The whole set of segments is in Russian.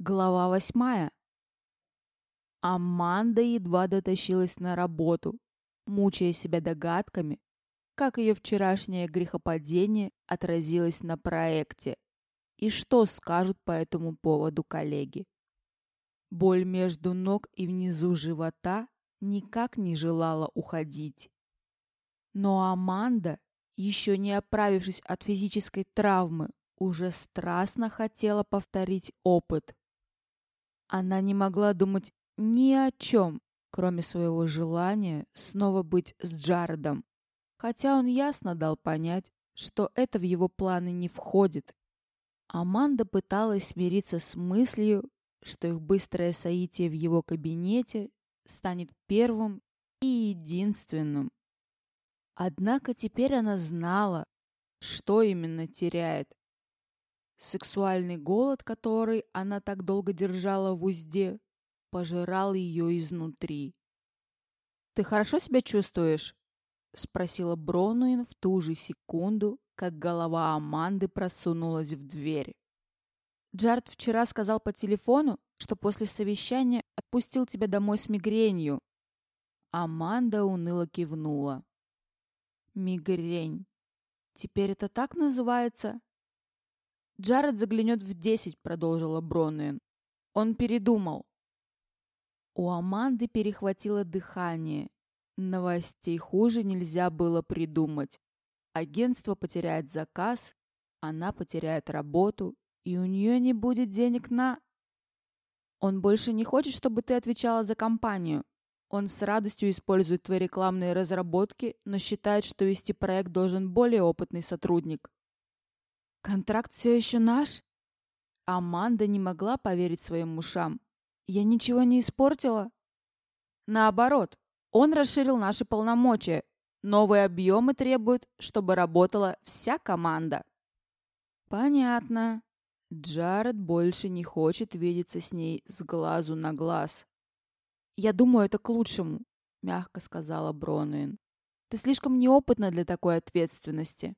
Глава восьмая. Аманда едва дотащилась на работу, мучая себя догадками, как ее вчерашнее грехопадение отразилось на проекте и что скажут по этому поводу коллеги. Боль между ног и внизу живота никак не желала уходить. Но Аманда, еще не оправившись от физической травмы, уже страстно хотела повторить опыт. Она не могла думать ни о чем, кроме своего желания снова быть с Джаредом, хотя он ясно дал понять, что это в его планы не входит. Аманда пыталась смириться с мыслью, что их быстрое соитие в его кабинете станет первым и единственным. Однако теперь она знала, что именно теряет. Сексуальный голод, который она так долго держала в узде, пожирал ее изнутри. «Ты хорошо себя чувствуешь?» — спросила Бронуин в ту же секунду, как голова Аманды просунулась в дверь. «Джард вчера сказал по телефону, что после совещания отпустил тебя домой с мигренью». Аманда уныло кивнула. «Мигрень. Теперь это так называется?» «Джаред заглянет в десять», — продолжила Бронуэн. «Он передумал». У Аманды перехватило дыхание. Новостей хуже нельзя было придумать. Агентство потеряет заказ, она потеряет работу, и у нее не будет денег на... Он больше не хочет, чтобы ты отвечала за компанию. Он с радостью использует твои рекламные разработки, но считает, что вести проект должен более опытный сотрудник. Контракт все еще наш? Аманда не могла поверить своим ушам. Я ничего не испортила? Наоборот, он расширил наши полномочия. Новые объемы требуют, чтобы работала вся команда. Понятно. Джаред больше не хочет видеться с ней с глазу на глаз. «Я думаю, это к лучшему», — мягко сказала Бронуин. «Ты слишком неопытна для такой ответственности».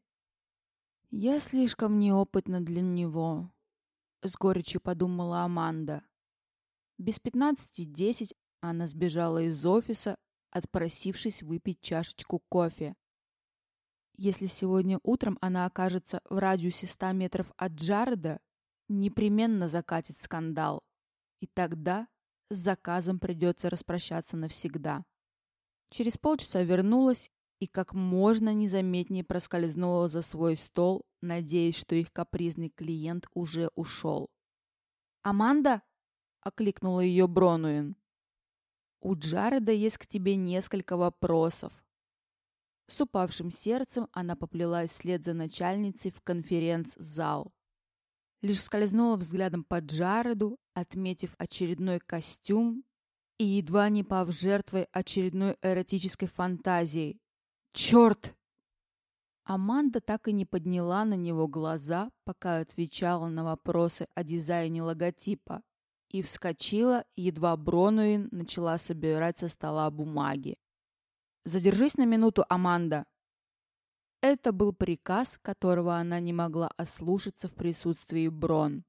«Я слишком неопытна для него», — с горечью подумала Аманда. Без пятнадцати десять она сбежала из офиса, отпросившись выпить чашечку кофе. Если сегодня утром она окажется в радиусе ста метров от Джареда, непременно закатит скандал. И тогда с заказом придется распрощаться навсегда. Через полчаса вернулась и как можно незаметнее проскользнула за свой стол, надеясь, что их капризный клиент уже ушел. «Аманда?» — окликнула ее Бронуин. «У Джареда есть к тебе несколько вопросов». С упавшим сердцем она поплелась вслед за начальницей в конференц-зал. Лишь скользнула взглядом по Джареду, отметив очередной костюм и едва не пав жертвой очередной эротической фантазией, «Черт!» Аманда так и не подняла на него глаза, пока отвечала на вопросы о дизайне логотипа, и вскочила, едва Бронуин начала собирать со стола бумаги. «Задержись на минуту, Аманда!» Это был приказ, которого она не могла ослушаться в присутствии Брон.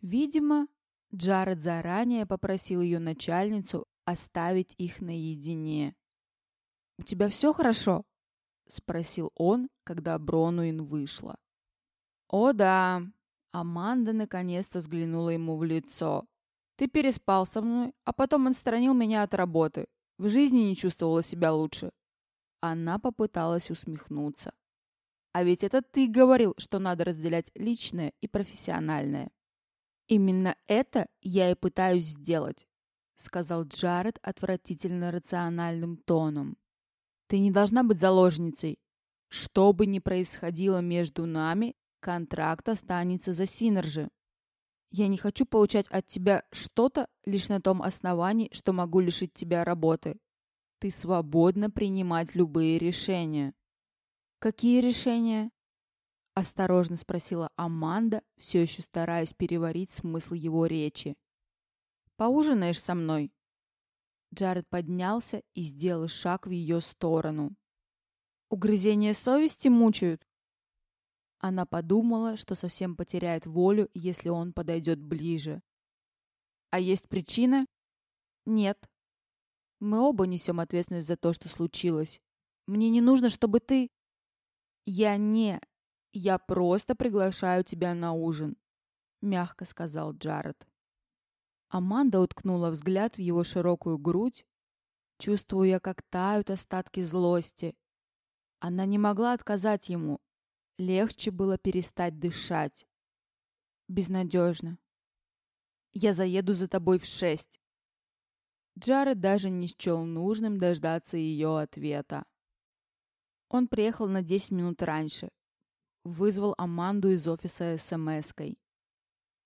Видимо, Джаред заранее попросил ее начальницу оставить их наедине. «У тебя все хорошо?» — спросил он, когда Бронуин вышла. «О да!» Аманда наконец-то взглянула ему в лицо. «Ты переспал со мной, а потом отстранил меня от работы. В жизни не чувствовала себя лучше». Она попыталась усмехнуться. «А ведь это ты говорил, что надо разделять личное и профессиональное». «Именно это я и пытаюсь сделать», — сказал Джаред отвратительно рациональным тоном. Ты не должна быть заложницей. Что бы ни происходило между нами, контракт останется за Синерджи. Я не хочу получать от тебя что-то лишь на том основании, что могу лишить тебя работы. Ты свободна принимать любые решения. Какие решения? Осторожно спросила Аманда, все еще стараясь переварить смысл его речи. Поужинаешь со мной? Джаред поднялся и сделал шаг в ее сторону. «Угрызения совести мучают?» Она подумала, что совсем потеряет волю, если он подойдет ближе. А есть причина? Нет. Мы оба несем ответственность за то, что случилось. Мне не нужно, чтобы ты... Я не... Я просто приглашаю тебя на ужин, мягко сказал Джаред. Аманда уткнула взгляд в его широкую грудь, чувствуя, как тают остатки злости. Она не могла отказать ему. Легче было перестать дышать. Безнадежно. Я заеду за тобой в шесть. Джаред даже не счел нужным дождаться ее ответа. Он приехал на 10 минут раньше. Вызвал Аманду из офиса смс-кой.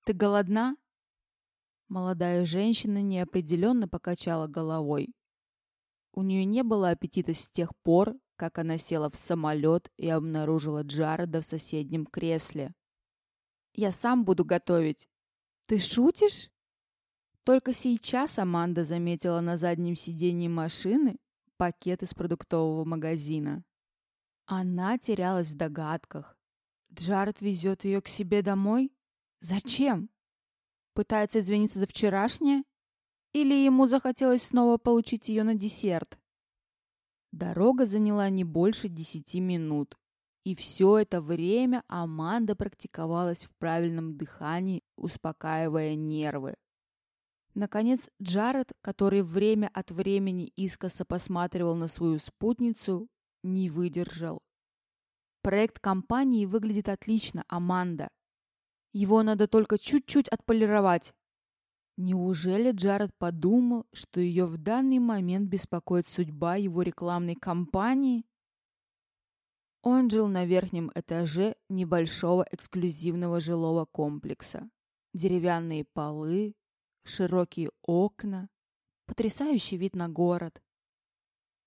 «Ты голодна?» Молодая женщина неопределенно покачала головой. У нее не было аппетита с тех пор, как она села в самолет и обнаружила Джареда в соседнем кресле. «Я сам буду готовить». «Ты шутишь?» Только сейчас Аманда заметила на заднем сиденье машины пакет из продуктового магазина. Она терялась в догадках. Джаред везет ее к себе домой? Зачем? Пытается извиниться за вчерашнее? Или ему захотелось снова получить ее на десерт? Дорога заняла не больше десяти минут. И все это время Аманда практиковалась в правильном дыхании, успокаивая нервы. Наконец, Джаред, который время от времени искоса посматривал на свою спутницу, не выдержал. Проект компании выглядит отлично, Аманда. Его надо только чуть-чуть отполировать. Неужели Джаред подумал, что ее в данный момент беспокоит судьба его рекламной кампании? Он жил на верхнем этаже небольшого эксклюзивного жилого комплекса. Деревянные полы, широкие окна, потрясающий вид на город.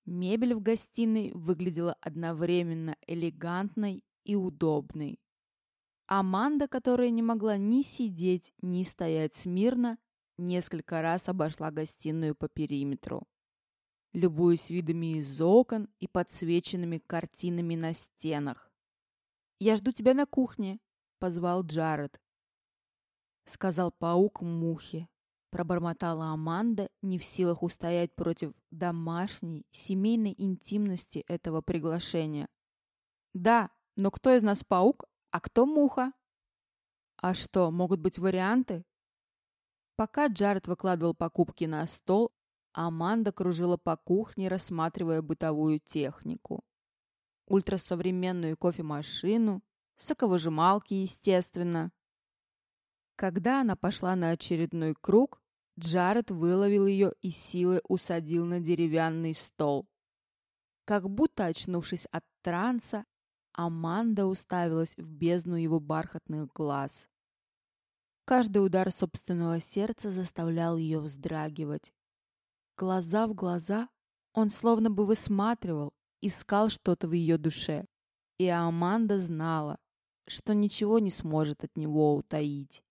Мебель в гостиной выглядела одновременно элегантной и удобной. Аманда, которая не могла ни сидеть, ни стоять смирно, несколько раз обошла гостиную по периметру, любуясь видами из окон и подсвеченными картинами на стенах. «Я жду тебя на кухне», — позвал Джаред. Сказал паук мухе. Пробормотала Аманда, не в силах устоять против домашней, семейной интимности этого приглашения. «Да, но кто из нас паук, а кто муха?» «А что, могут быть варианты?» Пока Джаред выкладывал покупки на стол, Аманда кружила по кухне, рассматривая бытовую технику. Ультрасовременную кофемашину, соковыжималки, естественно. Когда она пошла на очередной круг, Джаред выловил ее и силой усадил на деревянный стол. Как будто очнувшись от транса, Аманда уставилась в бездну его бархатных глаз. Каждый удар собственного сердца заставлял ее вздрагивать. Глаза в глаза он словно бы высматривал, искал что-то в ее душе. И Аманда знала, что ничего не сможет от него утаить.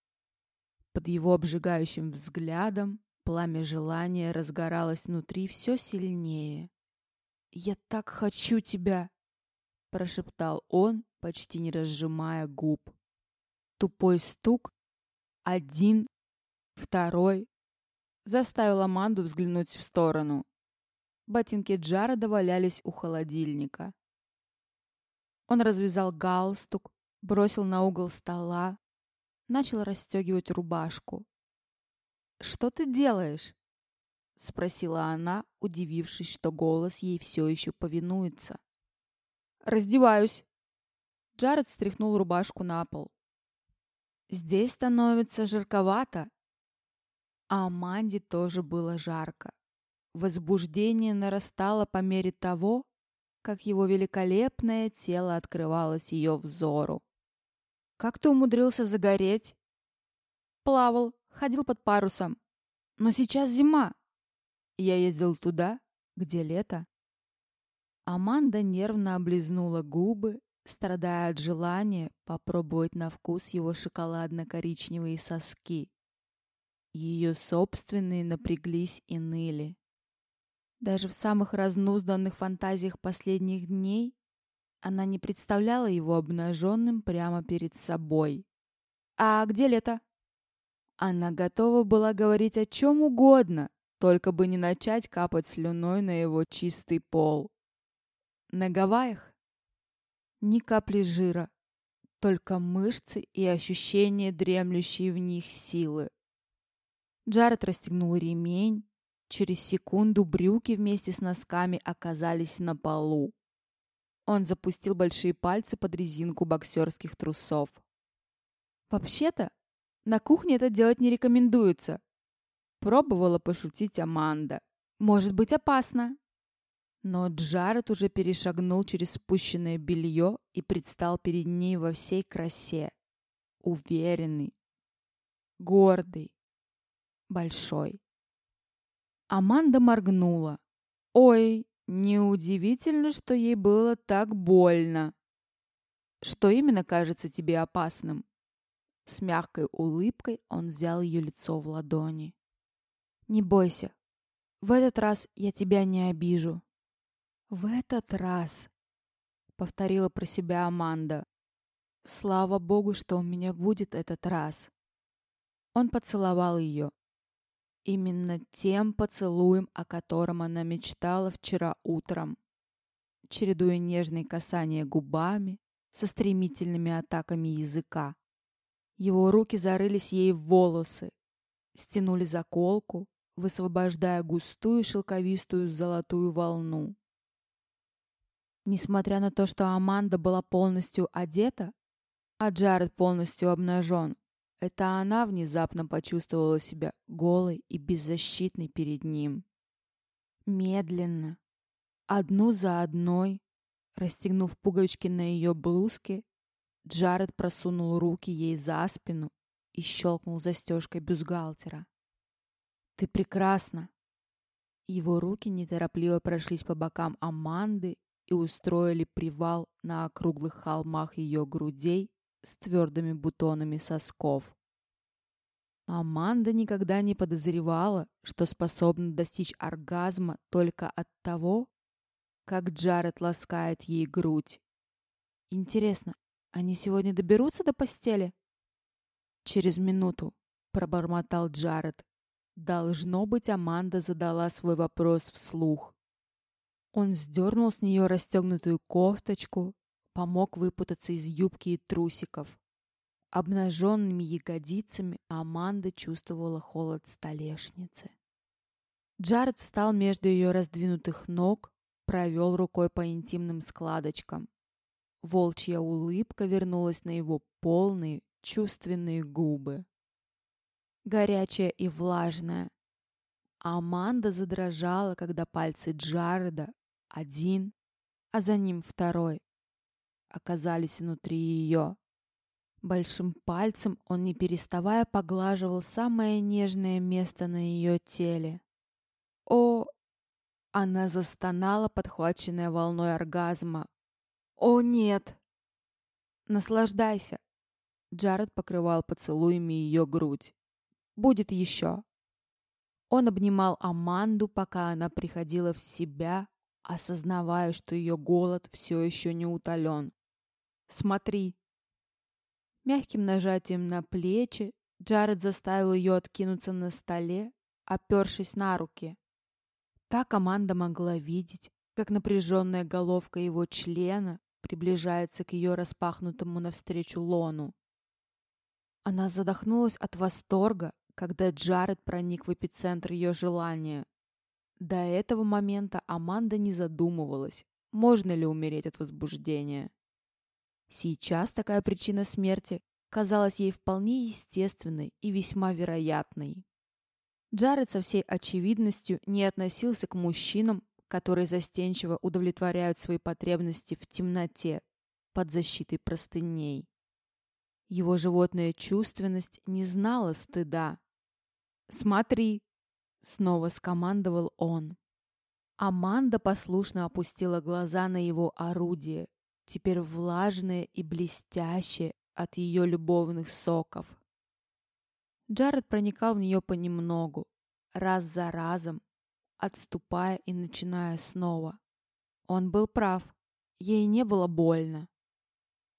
Под его обжигающим взглядом пламя желания разгоралось внутри все сильнее. «Я так хочу тебя!» — прошептал он, почти не разжимая губ. Тупой стук. Один, второй. Заставил Аманду взглянуть в сторону. Ботинки Джареда валялись у холодильника. Он развязал галстук, бросил на угол стола, начал расстегивать рубашку. «Что ты делаешь?» — спросила она, удивившись, что голос ей все еще повинуется. «Раздеваюсь!» Джаред стряхнул рубашку на пол. «Здесь становится жарковато!» А Аманде тоже было жарко. Возбуждение нарастало по мере того, как его великолепное тело открывалось ее взору. Как ты умудрился загореть? Плавал, ходил под парусом. Но сейчас зима. Я ездил туда, где лето. Аманда нервно облизнула губы, страдая от желания попробовать на вкус его шоколадно-коричневые соски. Ее собственные напряглись и ныли. Даже в самых разнузданных фантазиях последних дней она не представляла его обнаженным прямо перед собой. «А где лето?» Она готова была говорить о чем угодно, только бы не начать капать слюной на его чистый пол. На Гавайях ни капли жира, только мышцы и ощущение дремлющей в них силы. Джаред расстегнул ремень. Через секунду брюки вместе с носками оказались на полу. Он запустил большие пальцы под резинку боксерских трусов. «Вообще-то, на кухне это делать не рекомендуется», пробовала пошутить Аманда. «Может быть опасно». Но Джаред уже перешагнул через спущенное белье и предстал перед ней во всей красе. Уверенный, гордый, большой. Аманда моргнула. «Ой, неудивительно, что ей было так больно». «Что именно кажется тебе опасным?» С мягкой улыбкой он взял ее лицо в ладони. «Не бойся. В этот раз я тебя не обижу». «В этот раз», — повторила про себя Аманда. «Слава богу, что у меня будет этот раз». Он поцеловал ее. Именно тем поцелуем, о котором она мечтала вчера утром, чередуя нежные касания губами со стремительными атаками языка. Его руки зарылись ей в волосы, стянули заколку, высвобождая густую шелковистую золотую волну. Несмотря на то, что Аманда была полностью одета, а Джаред полностью обнажен, это она внезапно почувствовала себя голой и беззащитной перед ним. Медленно, одну за одной, расстегнув пуговички на ее блузке, Джаред просунул руки ей за спину и щелкнул застежкой бюстгальтера. «Ты прекрасна!» Его руки неторопливо прошлись по бокам Аманды и устроили привал на округлых холмах ее грудей с твердыми бутонами сосков. Аманда никогда не подозревала, что способна достичь оргазма только от того, как Джаред ласкает ей грудь. Интересно, они сегодня доберутся до постели? Через минуту, пробормотал Джаред. Должно быть, Аманда задала свой вопрос вслух. Он сдернул с нее расстегнутую кофточку, помог выпутаться из юбки и трусиков. Обнаженными ягодицами Аманда чувствовала холод столешницы. Джаред встал между ее раздвинутых ног, провел рукой по интимным складочкам. Волчья улыбка вернулась на его полные, чувственные губы. Горячая и влажная. Аманда задрожала, когда пальцы Джареда, один, а за ним второй, оказались внутри ее. Большим пальцем он, не переставая, поглаживал самое нежное место на ее теле. О! Она застонала, подхваченная волной оргазма. О, нет! Наслаждайся! Джаред покрывал поцелуями ее грудь. Будет еще. Он обнимал Аманду, пока она приходила в себя, осознавая, что ее голод все еще не утолен. «Смотри!» Мягким нажатием на плечи Джаред заставил ее откинуться на столе, опершись на руки. Та команда могла видеть, как напряженная головка его члена приближается к ее распахнутому навстречу лону. Она задохнулась от восторга, когда Джаред проник в эпицентр ее желания. До этого момента Аманда не задумывалась, можно ли умереть от возбуждения. Сейчас такая причина смерти казалась ей вполне естественной и весьма вероятной. Джаред со всей очевидностью не относился к мужчинам, которые застенчиво удовлетворяют свои потребности в темноте под защитой простыней. Его животная чувственность не знала стыда. «Смотри!» — снова скомандовал он. Аманда послушно опустила глаза на его орудие, теперь влажное и блестящее от ее любовных соков. Джаред проникал в нее понемногу, раз за разом, отступая и начиная снова. Он был прав, ей не было больно.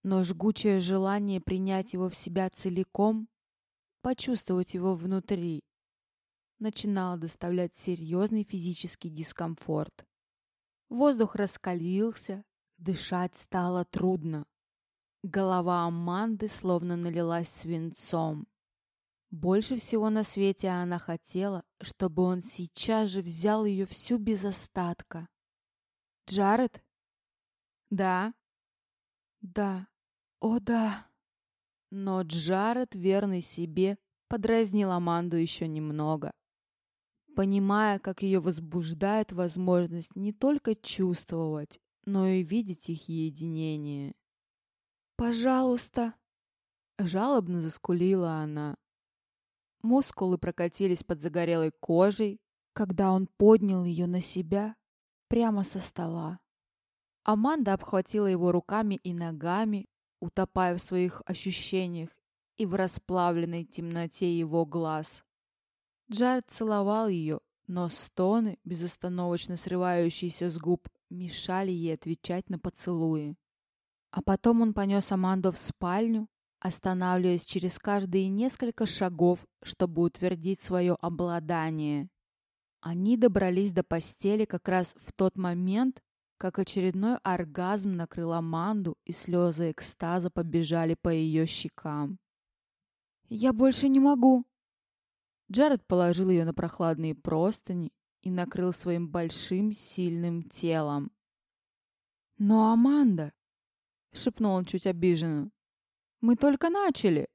Но жгучее желание принять его в себя целиком почувствовать его внутри, начинало доставлять серьезный физический дискомфорт. Воздух раскалился, дышать стало трудно. Голова Аманды словно налилась свинцом. Больше всего на свете она хотела, чтобы он сейчас же взял ее всю без остатка. «Джаред?» «Да?» «Да. О, да!» Но Джаред, верный себе, подразнил Аманду еще немного. Понимая, как ее возбуждает возможность не только чувствовать, но и видеть их единение. «Пожалуйста!» Жалобно заскулила она. Мускулы прокатились под загорелой кожей, когда он поднял ее на себя прямо со стола. Аманда обхватила его руками и ногами, утопая в своих ощущениях и в расплавленной темноте его глаз. Джаред целовал ее, но стоны, безостановочно срывающиеся с губ, мешали ей отвечать на поцелуи. А потом он понес Аманду в спальню, останавливаясь через каждые несколько шагов, чтобы утвердить свое обладание. Они добрались до постели как раз в тот момент, как очередной оргазм накрыл Аманду, и слезы экстаза побежали по ее щекам. «Я больше не могу!» Джаред положил ее на прохладные простыни и накрыл своим большим сильным телом. «Но Аманда!» — шепнул он чуть обиженно. «Мы только начали!»